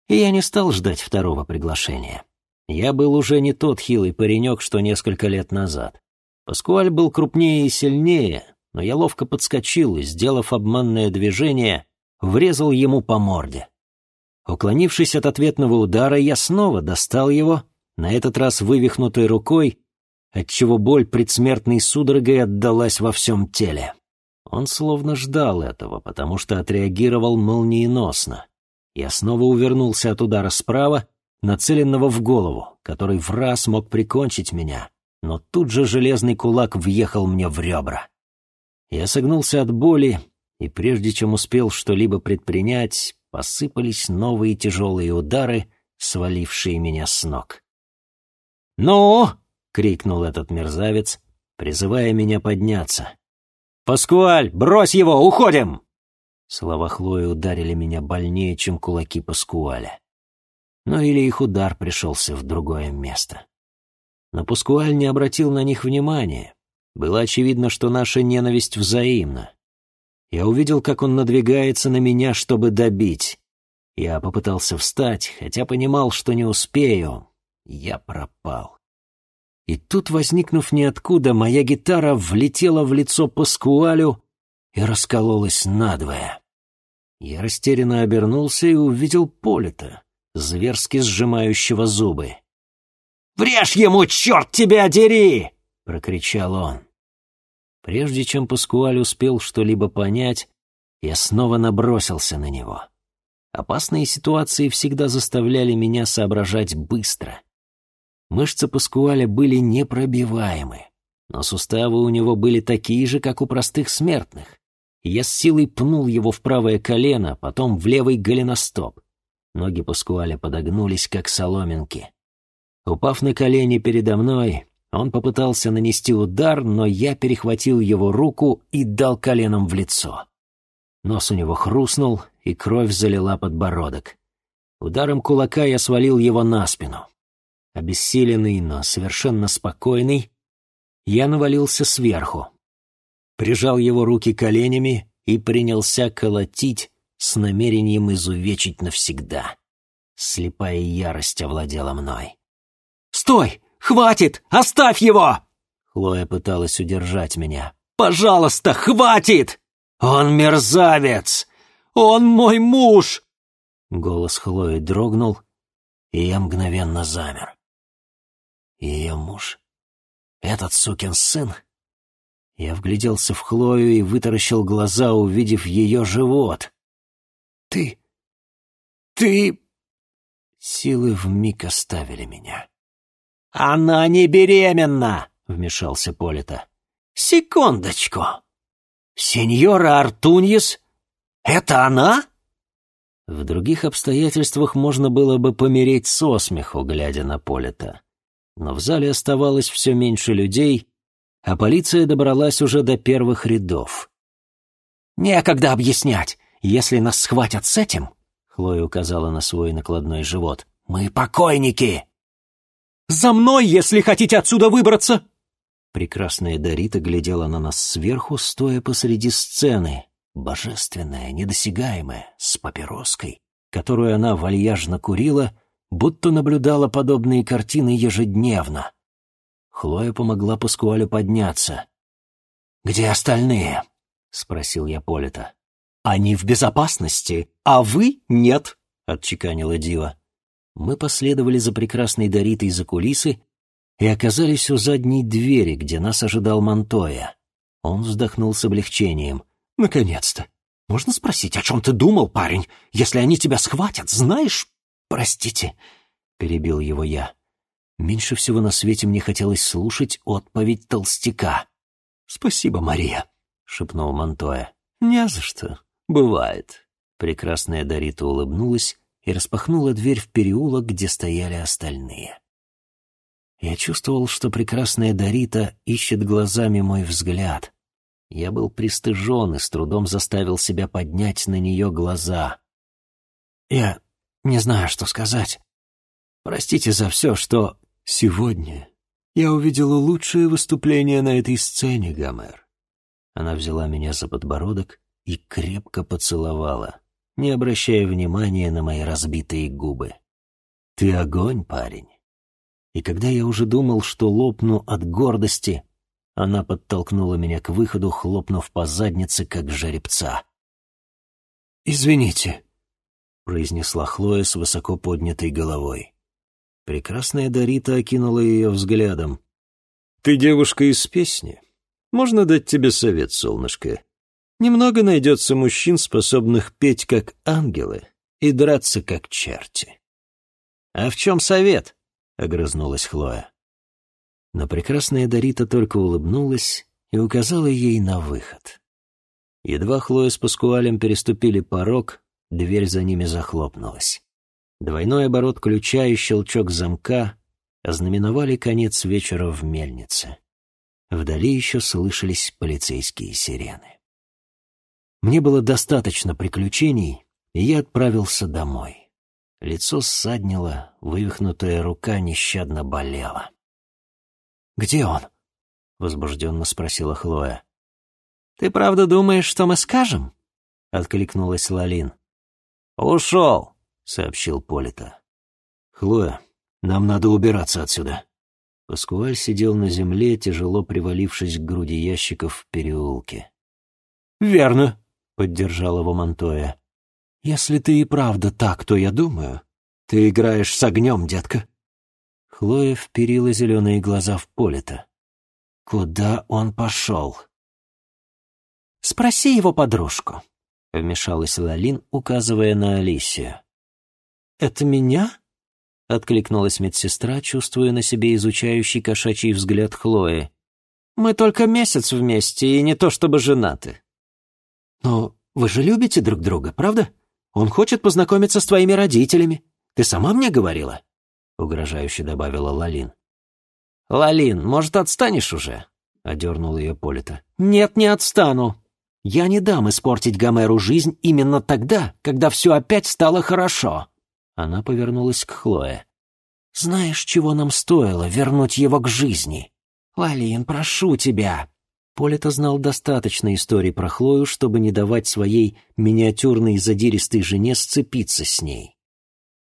И я не стал ждать второго приглашения. Я был уже не тот хилый паренек, что несколько лет назад. Паскуаль был крупнее и сильнее, но я ловко подскочил и, сделав обманное движение, врезал ему по морде. Уклонившись от ответного удара, я снова достал его, на этот раз вывихнутой рукой, отчего боль предсмертной судорогой отдалась во всем теле. Он словно ждал этого, потому что отреагировал молниеносно. Я снова увернулся от удара справа, нацеленного в голову, который в раз мог прикончить меня, но тут же железный кулак въехал мне в ребра. Я согнулся от боли, и прежде чем успел что-либо предпринять, посыпались новые тяжелые удары, свалившие меня с ног. «Ну!» — крикнул этот мерзавец, призывая меня подняться. «Паскуаль, брось его, уходим!» Слова Хлои ударили меня больнее, чем кулаки Паскуаля. Но или их удар пришелся в другое место. Но Паскуаль не обратил на них внимания. Было очевидно, что наша ненависть взаимна. Я увидел, как он надвигается на меня, чтобы добить. Я попытался встать, хотя понимал, что не успею. Я пропал. И тут, возникнув ниоткуда, моя гитара влетела в лицо Паскуалю и раскололась надвое. Я растерянно обернулся и увидел Полита, зверски сжимающего зубы. «Врежь ему, черт тебя дери!» — прокричал он. Прежде чем Паскуаль успел что-либо понять, я снова набросился на него. Опасные ситуации всегда заставляли меня соображать быстро. Мышцы Паскуаля были непробиваемы, но суставы у него были такие же, как у простых смертных. Я с силой пнул его в правое колено, потом в левый голеностоп. Ноги Паскуаля подогнулись, как соломинки. Упав на колени передо мной, он попытался нанести удар, но я перехватил его руку и дал коленом в лицо. Нос у него хрустнул, и кровь залила подбородок. Ударом кулака я свалил его на спину. Обессиленный, но совершенно спокойный, я навалился сверху прижал его руки коленями и принялся колотить с намерением изувечить навсегда. Слепая ярость овладела мной. «Стой! Хватит! Оставь его!» Хлоя пыталась удержать меня. «Пожалуйста, хватит! Он мерзавец! Он мой муж!» Голос Хлои дрогнул, и я мгновенно замер. Ее муж. Этот сукин сын я вгляделся в Хлою и вытаращил глаза, увидев ее живот. «Ты... ты...» Силы вмиг оставили меня. «Она не беременна!» — вмешался Полита. «Секундочку! Сеньора Артуньес? Это она?» В других обстоятельствах можно было бы помереть со смеху, глядя на Полита. Но в зале оставалось все меньше людей, а полиция добралась уже до первых рядов. «Некогда объяснять. Если нас схватят с этим...» Хлоя указала на свой накладной живот. «Мы покойники!» «За мной, если хотите отсюда выбраться!» Прекрасная Дорита глядела на нас сверху, стоя посреди сцены, божественная, недосягаемая, с папироской, которую она вальяжно курила, будто наблюдала подобные картины ежедневно. Хлоя помогла Паскуалю подняться. «Где остальные?» — спросил я Полита. «Они в безопасности, а вы нет», — отчеканила Дива. Мы последовали за прекрасной Доритой за кулисы и оказались у задней двери, где нас ожидал Монтоя. Он вздохнул с облегчением. «Наконец-то! Можно спросить, о чем ты думал, парень? Если они тебя схватят, знаешь...» «Простите», — перебил его я. Меньше всего на свете мне хотелось слушать отповедь толстяка. «Спасибо, Мария», — шепнул Монтоя. «Не за что. Бывает». Прекрасная Дорита улыбнулась и распахнула дверь в переулок, где стояли остальные. Я чувствовал, что прекрасная Дорита ищет глазами мой взгляд. Я был пристыжен и с трудом заставил себя поднять на нее глаза. «Я не знаю, что сказать. Простите за все, что сегодня я увидела лучшее выступление на этой сцене, Гомер». Она взяла меня за подбородок и крепко поцеловала, не обращая внимания на мои разбитые губы. «Ты огонь, парень». И когда я уже думал, что лопну от гордости, она подтолкнула меня к выходу, хлопнув по заднице, как жеребца. «Извините», — произнесла Хлоя с высоко поднятой головой. Прекрасная Дорита окинула ее взглядом. «Ты девушка из песни. Можно дать тебе совет, солнышко. Немного найдется мужчин, способных петь как ангелы и драться как черти». «А в чем совет?» — огрызнулась Хлоя. Но прекрасная Дорита только улыбнулась и указала ей на выход. Едва Хлоя с Паскуалем переступили порог, дверь за ними захлопнулась. Двойной оборот ключа и щелчок замка ознаменовали конец вечера в мельнице. Вдали еще слышались полицейские сирены. Мне было достаточно приключений, и я отправился домой. Лицо ссаднило, вывихнутая рука нещадно болела. «Где он?» — возбужденно спросила Хлоя. «Ты правда думаешь, что мы скажем?» — откликнулась Лалин. «Ушел», — сообщил Полита. «Хлоя, нам надо убираться отсюда». Паскуаль сидел на земле, тяжело привалившись к груди ящиков в переулке. «Верно», — поддержал его Монтоя. «Если ты и правда так, то я думаю, ты играешь с огнем, детка». Хлоя вперила зеленые глаза в Полита. «Куда он пошел?» «Спроси его подружку», — вмешалась Лалин, указывая на Алисию. «Это меня?» — откликнулась медсестра, чувствуя на себе изучающий кошачий взгляд Хлои. «Мы только месяц вместе, и не то чтобы женаты». «Но вы же любите друг друга, правда? Он хочет познакомиться с твоими родителями. Ты сама мне говорила?» — угрожающе добавила Лалин. «Лалин, может, отстанешь уже?» — одернул ее Полита. «Нет, не отстану. Я не дам испортить Гомеру жизнь именно тогда, когда все опять стало хорошо». Она повернулась к Хлое. «Знаешь, чего нам стоило вернуть его к жизни? Лалин, прошу тебя, Полита знал достаточно историй про Хлою, чтобы не давать своей миниатюрной задиристой жене сцепиться с ней.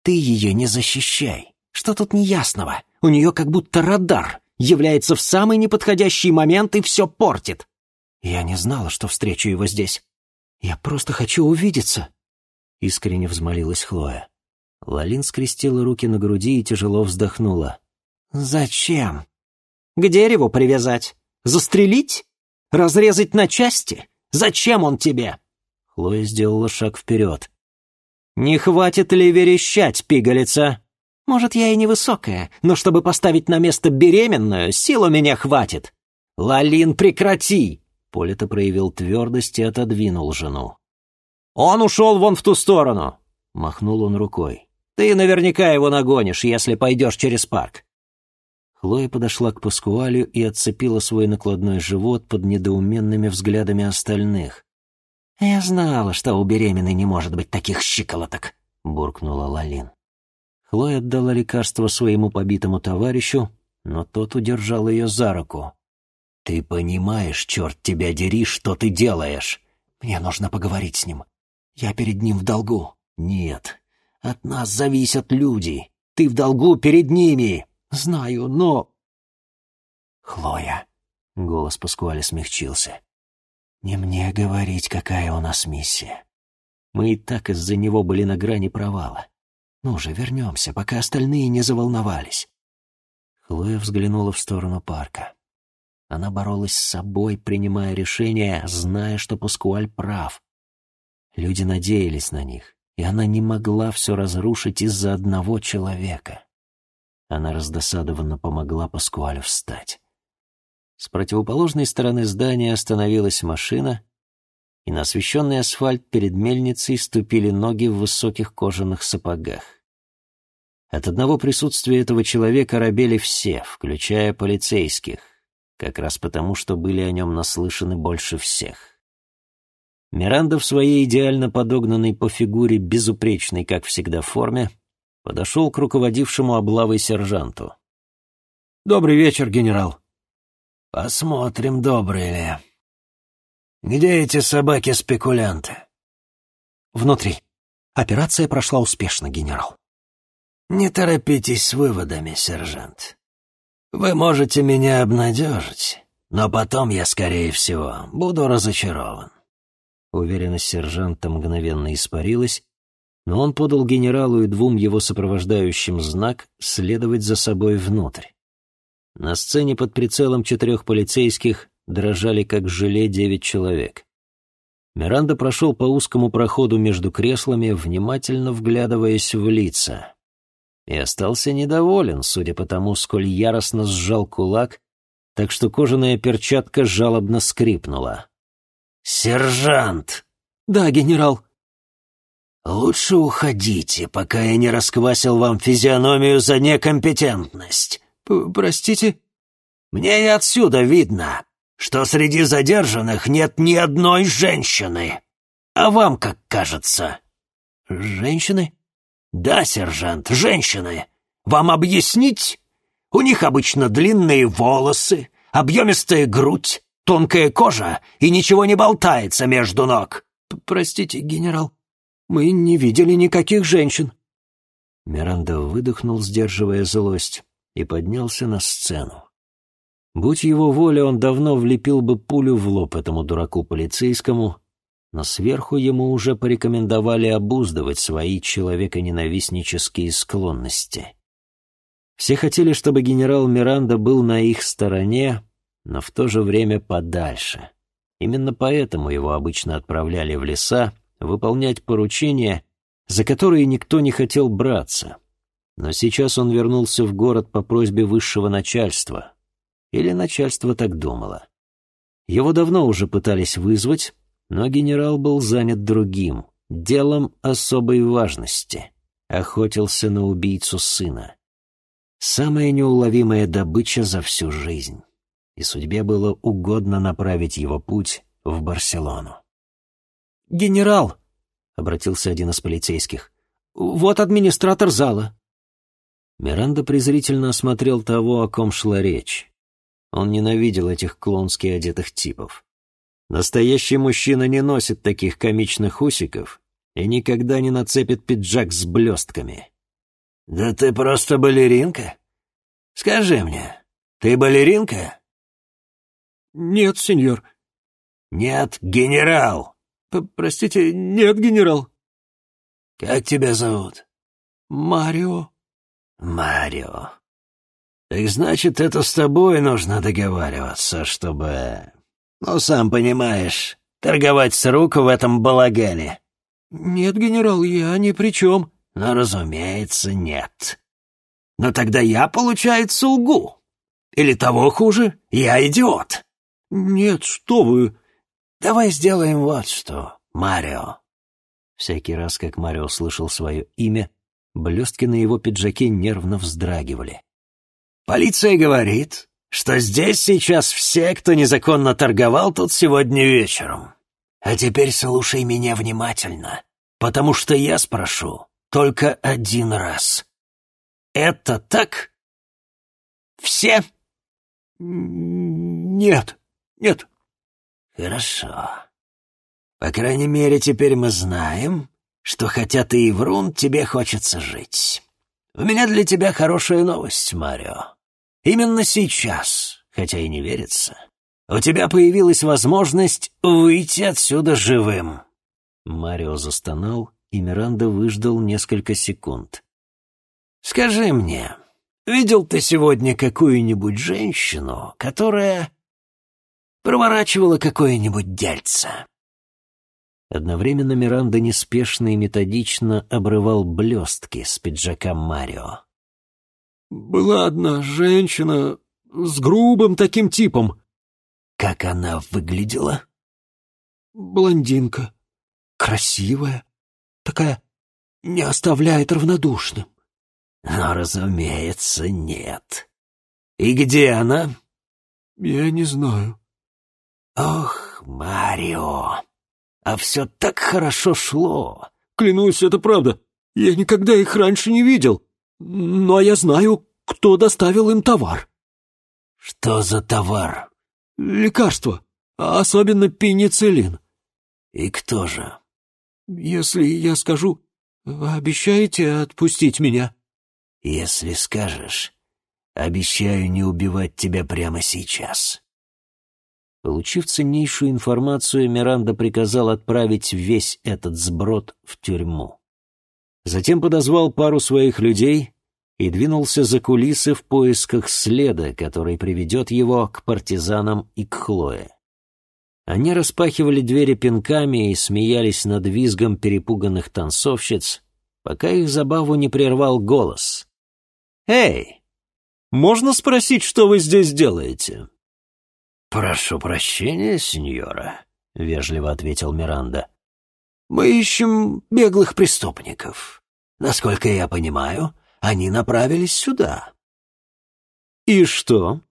«Ты ее не защищай. Что тут неясного? У нее как будто радар. Является в самый неподходящий момент и все портит. Я не знала, что встречу его здесь. Я просто хочу увидеться», — искренне взмолилась Хлоя. Лалин скрестила руки на груди и тяжело вздохнула. «Зачем? К дереву привязать? Застрелить?» Разрезать на части? Зачем он тебе?» Хлоя сделала шаг вперед. «Не хватит ли верещать, пигалица? Может, я и невысокая, но чтобы поставить на место беременную, сил у меня хватит. Лалин, прекрати!» Полита проявил твердость и отодвинул жену. «Он ушел вон в ту сторону. — махнул он рукой. «Ты наверняка его нагонишь, если пойдешь через парк». Хлоя подошла к Паскуалю и отцепила свой накладной живот под недоуменными взглядами остальных. «Я знала, что у беременной не может быть таких щиколоток», — буркнула Лалин. Хлоя отдала лекарство своему побитому товарищу, но тот удержал ее за руку. «Ты понимаешь, черт тебя дери, что ты делаешь?» «Мне нужно поговорить с ним. Я перед ним в долгу». «Нет, от нас зависят люди. Ты в долгу перед ними». «Знаю, но...» «Хлоя», — голос Паскуаля смягчился, — «не мне говорить, какая у нас миссия. Мы и так из-за него были на грани провала. Ну же, вернемся, пока остальные не заволновались». Хлоя взглянула в сторону парка. Она боролась с собой, принимая решение, зная, что Паскуаль прав. Люди надеялись на них, и она не могла все разрушить из-за одного человека. Она раздосадованно помогла Паскуалю встать. С противоположной стороны здания остановилась машина, и на освещенный асфальт перед мельницей ступили ноги в высоких кожаных сапогах. От одного присутствия этого человека робели все, включая полицейских, как раз потому, что были о нем наслышаны больше всех. Миранда в своей идеально подогнанной по фигуре, безупречной, как всегда, форме, подошел к руководившему облавой сержанту. «Добрый вечер, генерал». «Посмотрим, добрый ли. Где эти собаки-спекулянты?» «Внутри. Операция прошла успешно, генерал». «Не торопитесь с выводами, сержант. Вы можете меня обнадежить, но потом я, скорее всего, буду разочарован». Уверенность сержанта мгновенно испарилась, но он подал генералу и двум его сопровождающим знак следовать за собой внутрь. На сцене под прицелом четырех полицейских дрожали как желе девять человек. Миранда прошел по узкому проходу между креслами, внимательно вглядываясь в лица и остался недоволен, судя по тому, сколь яростно сжал кулак, так что кожаная перчатка жалобно скрипнула. «Сержант!» «Да, генерал!» «Лучше уходите, пока я не расквасил вам физиономию за некомпетентность». П «Простите?» «Мне и отсюда видно, что среди задержанных нет ни одной женщины. А вам как кажется?» «Женщины?» «Да, сержант, женщины. Вам объяснить? У них обычно длинные волосы, объемистая грудь, тонкая кожа и ничего не болтается между ног». «Простите, генерал, мы не видели никаких женщин». Миранда выдохнул, сдерживая злость, и поднялся на сцену. Будь его воля, он давно влепил бы пулю в лоб этому дураку полицейскому, но сверху ему уже порекомендовали обуздывать свои человеконенавистнические склонности. Все хотели, чтобы генерал Миранда был на их стороне, но в то же время подальше. Именно поэтому его обычно отправляли в леса выполнять поручения, за которые никто не хотел браться. Но сейчас он вернулся в город по просьбе высшего начальства. Или начальство так думало. Его давно уже пытались вызвать, но генерал был занят другим, делом особой важности. Охотился на убийцу сына. Самая неуловимая добыча за всю жизнь. И судьбе было угодно направить его путь в Барселону. «Генерал!» — обратился один из полицейских. «Вот администратор зала». Миранда презрительно осмотрел того, о ком шла речь. Он ненавидел этих клонски одетых типов. Настоящий мужчина не носит таких комичных усиков и никогда не нацепит пиджак с блестками. «Да ты просто балеринка? Скажи мне, ты балеринка?» «Нет, сеньор». «Нет, генерал». П «Простите, нет, генерал». «Как тебя зовут?» «Марио». «Марио. Так значит, это с тобой нужно договариваться, чтобы ну, сам понимаешь, торговать с рук в этом балагане». «Нет, генерал, я ни при чем». «Ну, разумеется, нет. Но тогда я, получается, лгу. Или того хуже, я идиот». «Нет, что вы...» «Давай сделаем вот что, Марио. Всякий раз, как Марио слышал свое имя, блестки на его пиджаке нервно вздрагивали. «Полиция говорит, что здесь сейчас все, кто незаконно торговал тут сегодня вечером. А теперь слушай меня внимательно, потому что я спрошу только один раз. Это так? Все?» «Нет, нет». «Хорошо. По крайней мере, теперь мы знаем, что хотя ты и врун, тебе хочется жить. У меня для тебя хорошая новость, Марио. Именно сейчас, хотя и не верится, у тебя появилась возможность выйти отсюда живым». Марио застонал, и Миранда выждал несколько секунд. «Скажи мне, видел ты сегодня какую-нибудь женщину, которая проворачивала какое-нибудь дельце?» Одновременно Миранда неспешно и методично обрывал блестки с пиджака Марио. «Была одна женщина с грубым таким типом». «Как она выглядела?» «Блондинка. Красивая. Такая не оставляет равнодушным». «Но, разумеется, нет. И где она?» «Я не знаю». «Ох, Марио!» А все так хорошо шло. Клянусь, это правда. Я никогда их раньше не видел. Но я знаю, кто доставил им товар. Что за товар? Лекарство. Особенно пенициллин. И кто же? Если я скажу, обещаете отпустить меня? Если скажешь, обещаю не убивать тебя прямо сейчас. Получив ценнейшую информацию, Миранда приказал отправить весь этот сброд в тюрьму. Затем подозвал пару своих людей и двинулся за кулисы в поисках следа, который приведет его к партизанам и к Хлое. Они распахивали двери пинками и смеялись над визгом перепуганных танцовщиц, пока их забаву не прервал голос. «Эй, можно спросить, что вы здесь делаете?» «Прошу прощения, сеньора», — вежливо ответил Миранда. «Мы ищем беглых преступников. Насколько я понимаю, они направились сюда». «И что?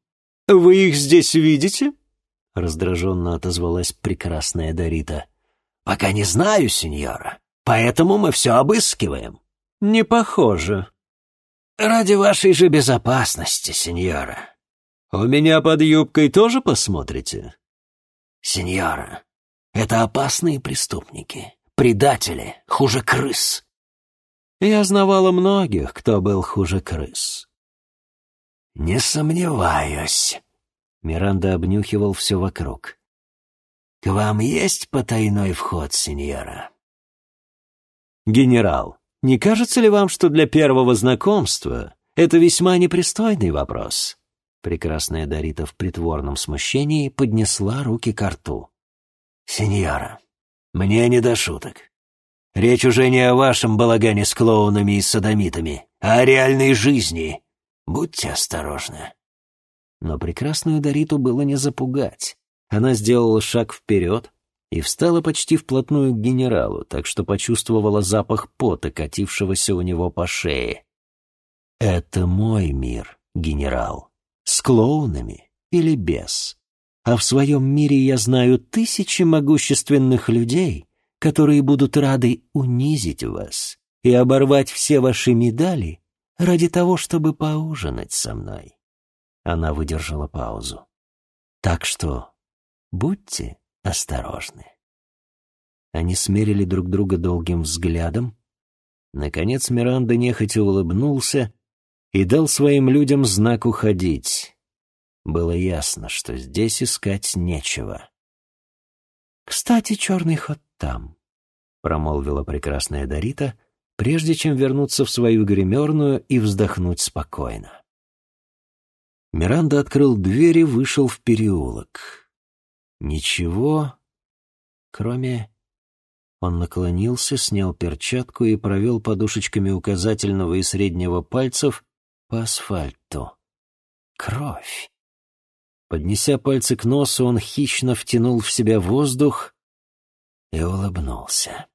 Вы их здесь видите?» — раздраженно отозвалась прекрасная Дарита. «Пока не знаю, сеньора, поэтому мы все обыскиваем». «Не похоже». «Ради вашей же безопасности, сеньора», «У меня под юбкой тоже посмотрите?» «Сеньора, это опасные преступники, предатели, хуже крыс». Я знавала многих, кто был хуже крыс. «Не сомневаюсь», — Миранда обнюхивал все вокруг. «К вам есть потайной вход, сеньора?» «Генерал, не кажется ли вам, что для первого знакомства это весьма непристойный вопрос?» Прекрасная Дарита в притворном смущении поднесла руки к рту. «Сеньора, мне не до шуток. Речь уже не о вашем балагане с клоунами и садомитами, а о реальной жизни. Будьте осторожны». Но прекрасную Дариту было не запугать. Она сделала шаг вперед и встала почти вплотную к генералу, так что почувствовала запах пота, катившегося у него по шее. «Это мой мир, генерал с клоунами или без. А в своем мире я знаю тысячи могущественных людей, которые будут рады унизить вас и оборвать все ваши медали ради того, чтобы поужинать со мной. Она выдержала паузу. Так что будьте осторожны. Они смерили друг друга долгим взглядом. Наконец Миранда нехотя улыбнулся и дал своим людям знак уходить. Было ясно, что здесь искать нечего. «Кстати, черный ход там», — промолвила прекрасная Дарита, прежде чем вернуться в свою гримерную и вздохнуть спокойно. Миранда открыл дверь и вышел в переулок. Ничего, кроме... Он наклонился, снял перчатку и провел подушечками указательного и среднего пальцев по асфальту. Кровь. Поднеся пальцы к носу, он хищно втянул в себя воздух и улыбнулся.